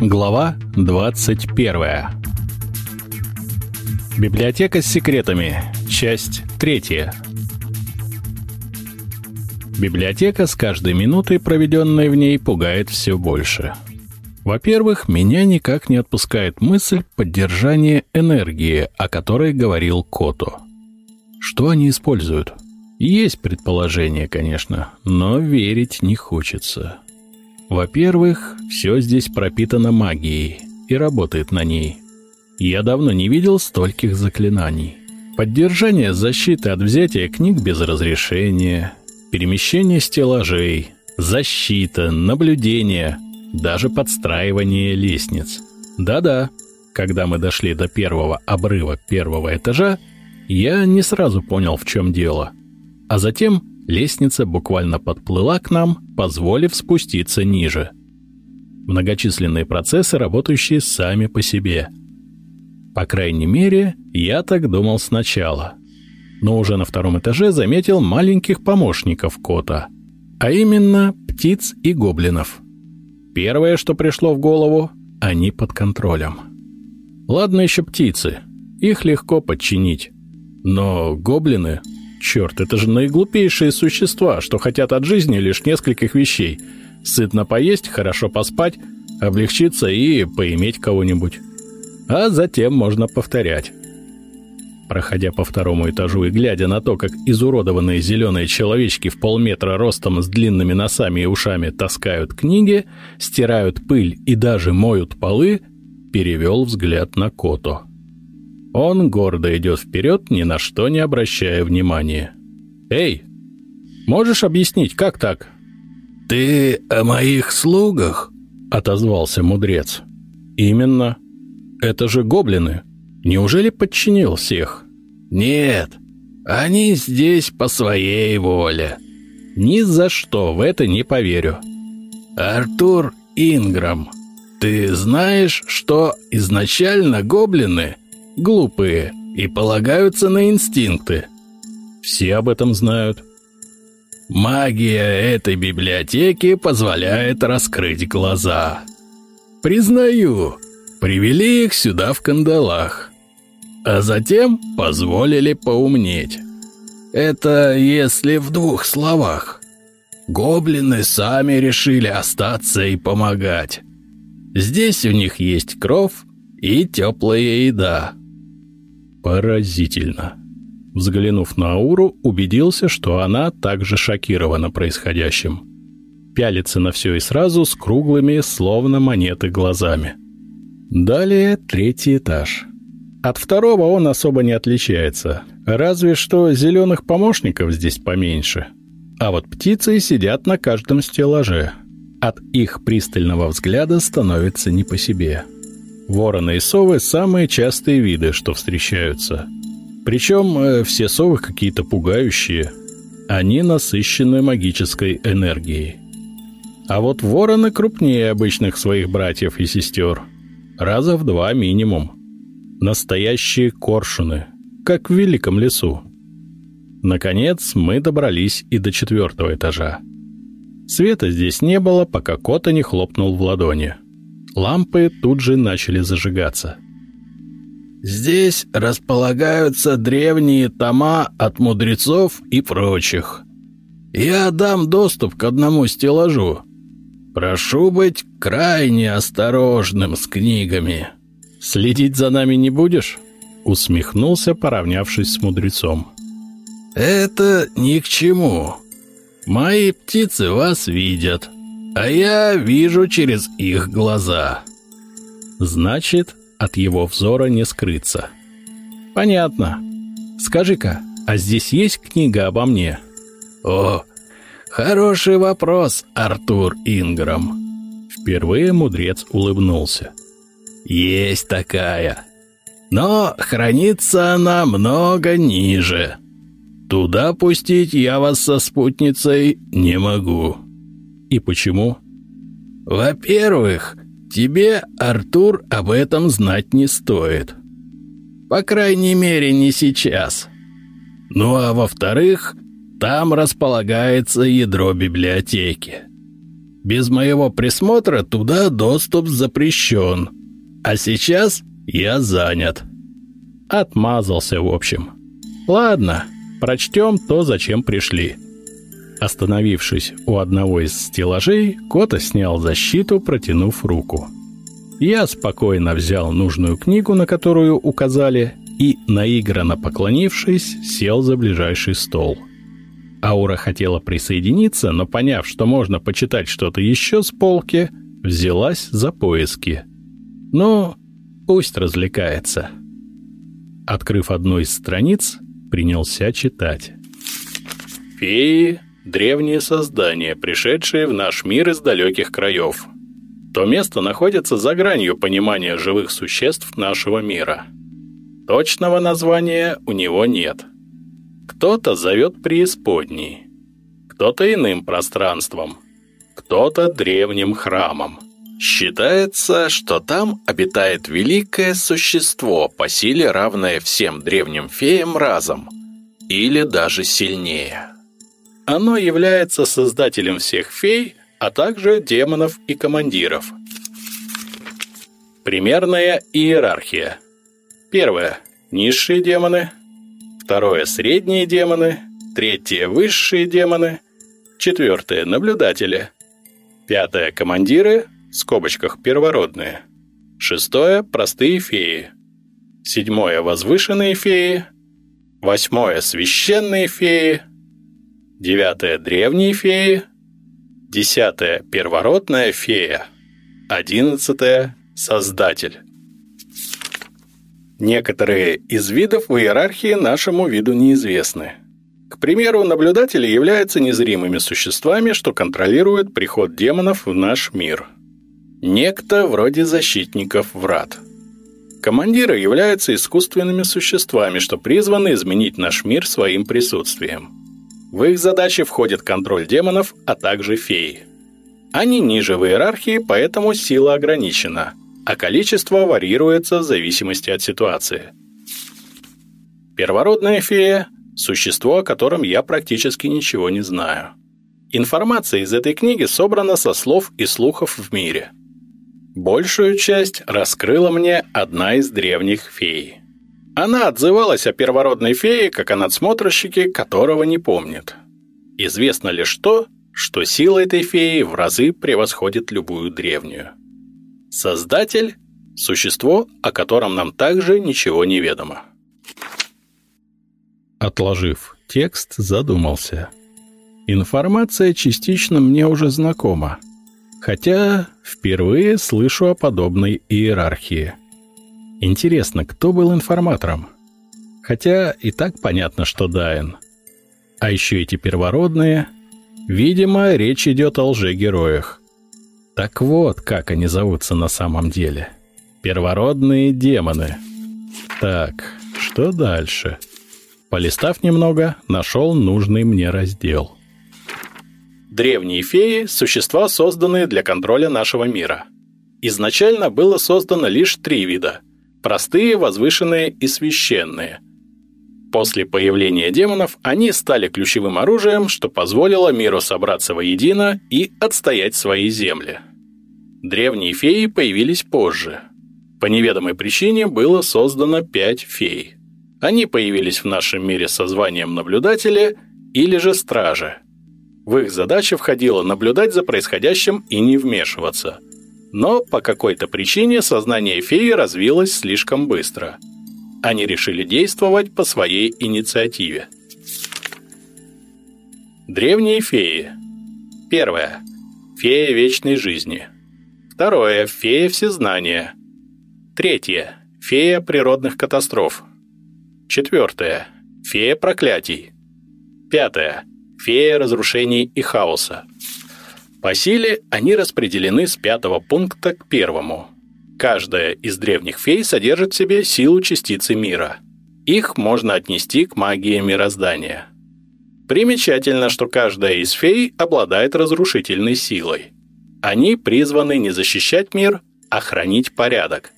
Глава 21. Библиотека с секретами. Часть 3. Библиотека с каждой минутой, проведенной в ней, пугает все больше. Во-первых, меня никак не отпускает мысль поддержания энергии, о которой говорил Кото. Что они используют? Есть предположение, конечно, но верить не хочется. Во-первых, все здесь пропитано магией и работает на ней. Я давно не видел стольких заклинаний. Поддержание защиты от взятия книг без разрешения, перемещение стеллажей, защита, наблюдение, даже подстраивание лестниц. Да-да, когда мы дошли до первого обрыва первого этажа, я не сразу понял, в чем дело. А затем лестница буквально подплыла к нам, позволив спуститься ниже. Многочисленные процессы, работающие сами по себе. По крайней мере, я так думал сначала. Но уже на втором этаже заметил маленьких помощников кота, а именно птиц и гоблинов. Первое, что пришло в голову, они под контролем. Ладно еще птицы, их легко подчинить. Но гоблины Черт, это же наиглупейшие существа, что хотят от жизни лишь нескольких вещей. Сытно поесть, хорошо поспать, облегчиться и поиметь кого-нибудь. А затем можно повторять. Проходя по второму этажу и глядя на то, как изуродованные зеленые человечки в полметра ростом с длинными носами и ушами таскают книги, стирают пыль и даже моют полы, перевел взгляд на Кото. Он гордо идет вперед, ни на что не обращая внимания. «Эй, можешь объяснить, как так?» «Ты о моих слугах?» — отозвался мудрец. «Именно. Это же гоблины. Неужели подчинил всех?» «Нет, они здесь по своей воле». «Ни за что в это не поверю». «Артур Инграм, ты знаешь, что изначально гоблины — глупые и полагаются на инстинкты. Все об этом знают. Магия этой библиотеки позволяет раскрыть глаза. Признаю, привели их сюда в кандалах, а затем позволили поумнеть. Это если в двух словах. Гоблины сами решили остаться и помогать. Здесь у них есть кровь и теплая еда. Поразительно. Взглянув на Ауру, убедился, что она также шокирована происходящим. Пялится на все и сразу с круглыми, словно монеты, глазами. Далее третий этаж. От второго он особо не отличается, разве что зеленых помощников здесь поменьше. А вот птицы сидят на каждом стеллаже. От их пристального взгляда становится не по себе. — Вороны и совы – самые частые виды, что встречаются. Причем э, все совы какие-то пугающие. Они насыщены магической энергией. А вот вороны крупнее обычных своих братьев и сестер. Раза в два минимум. Настоящие коршуны, как в великом лесу. Наконец, мы добрались и до четвертого этажа. Света здесь не было, пока кота не хлопнул в ладони – Лампы тут же начали зажигаться. «Здесь располагаются древние тома от мудрецов и прочих. Я дам доступ к одному стеллажу. Прошу быть крайне осторожным с книгами». «Следить за нами не будешь?» — усмехнулся, поравнявшись с мудрецом. «Это ни к чему. Мои птицы вас видят» а я вижу через их глаза. Значит, от его взора не скрыться. Понятно. Скажи-ка, а здесь есть книга обо мне? О, хороший вопрос, Артур Инграм. Впервые мудрец улыбнулся. Есть такая. Но хранится она много ниже. Туда пустить я вас со спутницей не могу. И почему? Во-первых, тебе, Артур, об этом знать не стоит. По крайней мере, не сейчас. Ну а во-вторых, там располагается ядро библиотеки. Без моего присмотра туда доступ запрещен. А сейчас я занят. Отмазался, в общем. Ладно, прочтем то, зачем пришли. Остановившись у одного из стеллажей, Кота снял защиту, протянув руку. Я спокойно взял нужную книгу, на которую указали, и, наигранно поклонившись, сел за ближайший стол. Аура хотела присоединиться, но, поняв, что можно почитать что-то еще с полки, взялась за поиски. Ну, пусть развлекается. Открыв одну из страниц, принялся читать. «Феи — древние создания, пришедшие в наш мир из далеких краев. То место находится за гранью понимания живых существ нашего мира. Точного названия у него нет. Кто-то зовет преисподней, кто-то иным пространством, кто-то древним храмом. Считается, что там обитает великое существо, по силе равное всем древним феям разом, или даже сильнее. Оно является создателем всех фей, а также демонов и командиров. Примерная иерархия. Первое – низшие демоны. Второе – средние демоны. Третье – высшие демоны. Четвертое – наблюдатели. Пятое – командиры – в скобочках первородные. Шестое – простые феи. Седьмое – возвышенные феи. Восьмое – священные феи. Девятое – древние феи. Десятое – первородная фея. Одиннадцатое – создатель. Некоторые из видов в иерархии нашему виду неизвестны. К примеру, наблюдатели являются незримыми существами, что контролируют приход демонов в наш мир – Некто вроде защитников врат. Командиры являются искусственными существами, что призваны изменить наш мир своим присутствием. В их задачи входит контроль демонов, а также феи. Они ниже в иерархии, поэтому сила ограничена, а количество варьируется в зависимости от ситуации. Первородная фея – существо, о котором я практически ничего не знаю. Информация из этой книги собрана со слов и слухов в мире – Большую часть раскрыла мне одна из древних фей. Она отзывалась о первородной фее как о надсмотрщике, которого не помнит. Известно лишь то, что сила этой феи в разы превосходит любую древнюю. Создатель – существо, о котором нам также ничего не ведомо. Отложив текст, задумался. Информация частично мне уже знакома. Хотя впервые слышу о подобной иерархии. Интересно, кто был информатором? Хотя и так понятно, что Дайн. А еще эти первородные. Видимо, речь идет о лжегероях. Так вот, как они зовутся на самом деле. Первородные демоны. Так, что дальше? Полистав немного, нашел нужный мне раздел. Древние феи – существа, созданные для контроля нашего мира. Изначально было создано лишь три вида – простые, возвышенные и священные. После появления демонов они стали ключевым оружием, что позволило миру собраться воедино и отстоять свои земли. Древние феи появились позже. По неведомой причине было создано пять фей. Они появились в нашем мире со званием наблюдатели или же стражи – в их задачи входило наблюдать за происходящим и не вмешиваться. Но по какой-то причине сознание феи развилось слишком быстро. Они решили действовать по своей инициативе. Древние феи. Первое. Фея вечной жизни. Второе. Фея всезнания. Третье. Фея природных катастроф. Четвертое. Фея проклятий. Пятое фея разрушений и хаоса. По силе они распределены с пятого пункта к первому. Каждая из древних фей содержит в себе силу частицы мира. Их можно отнести к магии мироздания. Примечательно, что каждая из фей обладает разрушительной силой. Они призваны не защищать мир, а хранить порядок.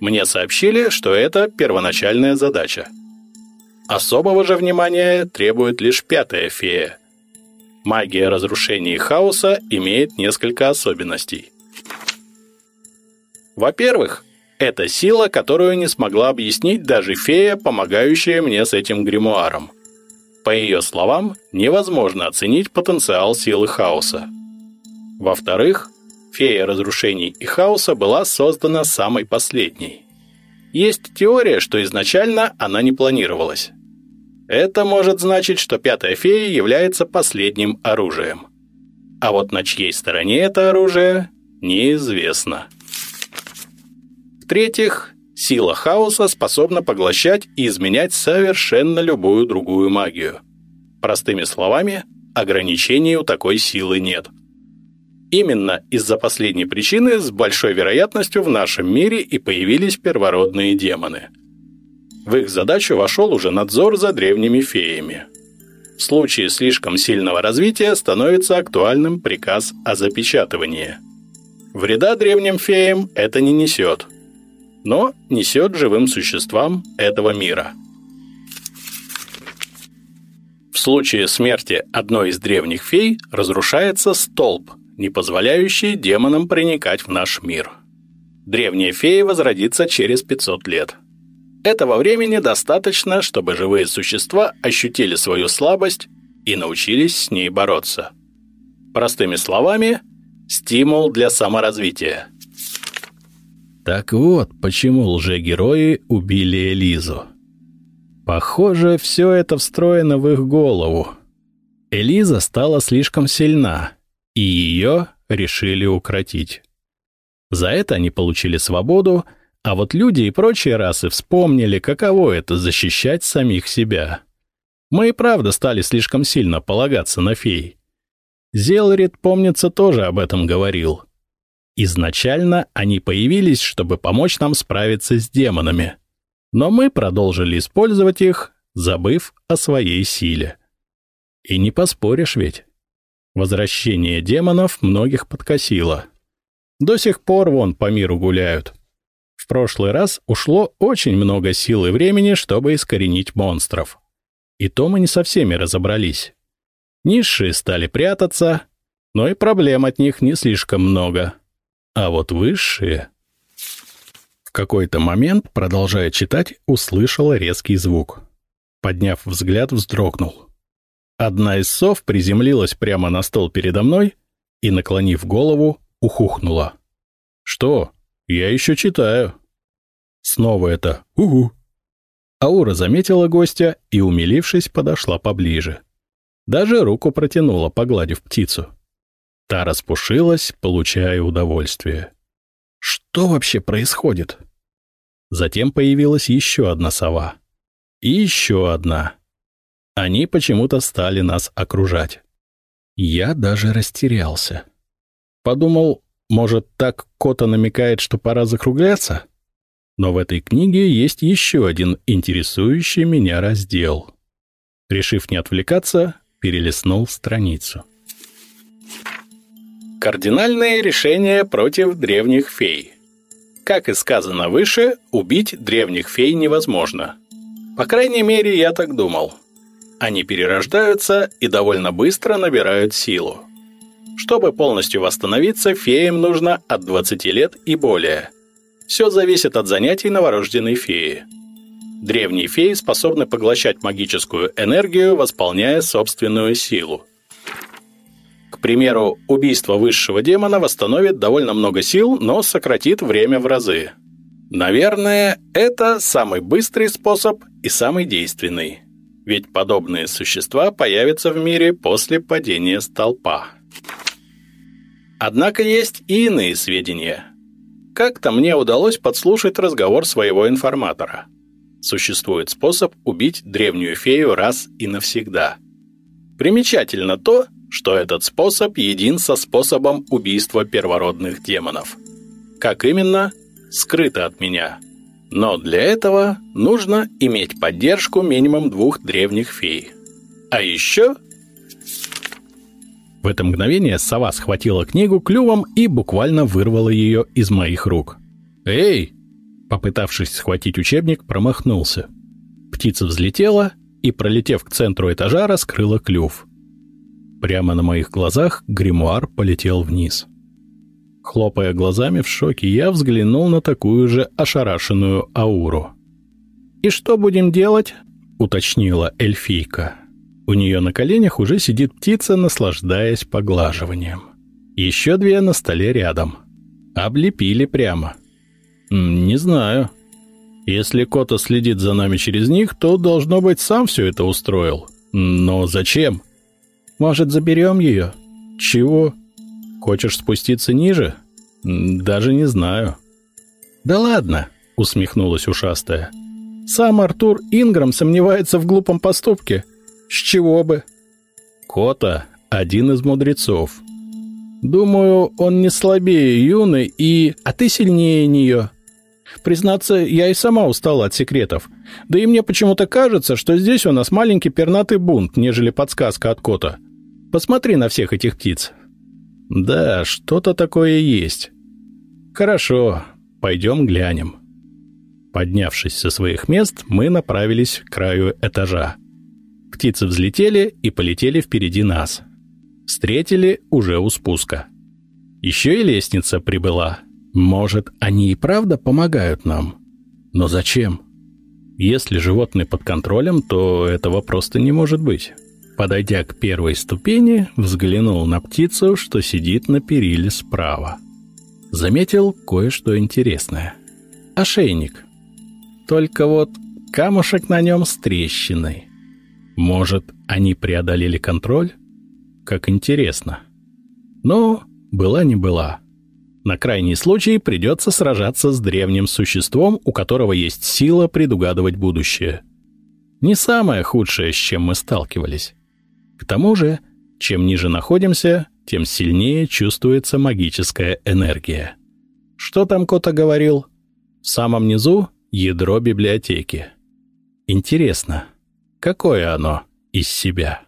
Мне сообщили, что это первоначальная задача – Особого же внимания требует лишь пятая фея. Магия разрушения и хаоса имеет несколько особенностей. Во-первых, это сила, которую не смогла объяснить даже фея, помогающая мне с этим гримуаром. По ее словам, невозможно оценить потенциал силы хаоса. Во-вторых, фея разрушений и хаоса была создана самой последней. Есть теория, что изначально она не планировалась. Это может значить, что пятая фея является последним оружием. А вот на чьей стороне это оружие, неизвестно. В-третьих, сила хаоса способна поглощать и изменять совершенно любую другую магию. Простыми словами, ограничений у такой силы нет. Именно из-за последней причины с большой вероятностью в нашем мире и появились первородные демоны. В их задачу вошел уже надзор за древними феями. В случае слишком сильного развития становится актуальным приказ о запечатывании. Вреда древним феям это не несет – но несет живым существам этого мира. В случае смерти одной из древних фей разрушается столб, не позволяющий демонам проникать в наш мир. Древняя фея возродится через 500 лет. Этого времени достаточно, чтобы живые существа ощутили свою слабость и научились с ней бороться. Простыми словами, стимул для саморазвития – так вот, почему лжегерои убили Элизу. Похоже, все это встроено в их голову. Элиза стала слишком сильна, и ее решили укротить. За это они получили свободу, а вот люди и прочие расы вспомнили, каково это защищать самих себя. Мы и правда стали слишком сильно полагаться на фей. Зелрид, помнится, тоже об этом говорил — Изначально они появились, чтобы помочь нам справиться с демонами. Но мы продолжили использовать их, забыв о своей силе. И не поспоришь ведь. Возвращение демонов многих подкосило. До сих пор вон по миру гуляют. В прошлый раз ушло очень много сил и времени, чтобы искоренить монстров. И то мы не со всеми разобрались. Низшие стали прятаться, но и проблем от них не слишком много. А вот высшие... В какой-то момент, продолжая читать, услышал резкий звук. Подняв взгляд, вздрогнул. Одна из сов приземлилась прямо на стол передо мной и, наклонив голову, ухухнула. «Что? Я еще читаю». Снова это «Угу». Аура заметила гостя и, умилившись, подошла поближе. Даже руку протянула, погладив птицу. Та распушилась, получая удовольствие. Что вообще происходит? Затем появилась еще одна сова. И еще одна. Они почему-то стали нас окружать. Я даже растерялся. Подумал, может, так Кота намекает, что пора закругляться? Но в этой книге есть еще один интересующий меня раздел. Решив не отвлекаться, перелистнул страницу. Кардинальное решение против древних фей. Как и сказано выше, убить древних фей невозможно. По крайней мере, я так думал. Они перерождаются и довольно быстро набирают силу. Чтобы полностью восстановиться, феям нужно от 20 лет и более. Все зависит от занятий новорожденной феи. Древние феи способны поглощать магическую энергию, восполняя собственную силу. К примеру, убийство высшего демона восстановит довольно много сил, но сократит время в разы. Наверное, это самый быстрый способ и самый действенный. Ведь подобные существа появятся в мире после падения столпа. Однако есть и иные сведения. Как-то мне удалось подслушать разговор своего информатора. Существует способ убить древнюю фею раз и навсегда. Примечательно то, что этот способ един со способом убийства первородных демонов. Как именно, скрыто от меня. Но для этого нужно иметь поддержку минимум двух древних фей. А еще... В это мгновение сова схватила книгу клювом и буквально вырвала ее из моих рук. «Эй!» Попытавшись схватить учебник, промахнулся. Птица взлетела и, пролетев к центру этажа, раскрыла клюв. Прямо на моих глазах гримуар полетел вниз. Хлопая глазами в шоке, я взглянул на такую же ошарашенную ауру. «И что будем делать?» — уточнила эльфийка. У нее на коленях уже сидит птица, наслаждаясь поглаживанием. Еще две на столе рядом. Облепили прямо. «Не знаю. Если Кота следит за нами через них, то, должно быть, сам все это устроил. Но зачем? Может, заберем ее? Чего?» Хочешь спуститься ниже? Даже не знаю. Да ладно, усмехнулась ушастая. Сам Артур Инграм сомневается в глупом поступке. С чего бы? Кота — один из мудрецов. Думаю, он не слабее Юны и... А ты сильнее нее. Признаться, я и сама устала от секретов. Да и мне почему-то кажется, что здесь у нас маленький пернатый бунт, нежели подсказка от кота. Посмотри на всех этих птиц. Да, что-то такое есть. Хорошо, пойдем глянем. Поднявшись со своих мест, мы направились к краю этажа. Птицы взлетели и полетели впереди нас. Встретили уже у спуска. Еще и лестница прибыла. Может, они и правда помогают нам? Но зачем? Если животные под контролем, то этого просто не может быть. Подойдя к первой ступени, взглянул на птицу, что сидит на периле справа. Заметил кое-что интересное. Ошейник. Только вот камушек на нем с трещиной. Может, они преодолели контроль? Как интересно. Но была не была. На крайний случай придется сражаться с древним существом, у которого есть сила предугадывать будущее. Не самое худшее, с чем мы сталкивались. К тому же, чем ниже находимся, тем сильнее чувствуется магическая энергия. Что там Кота говорил? В самом низу — ядро библиотеки. Интересно, какое оно из себя?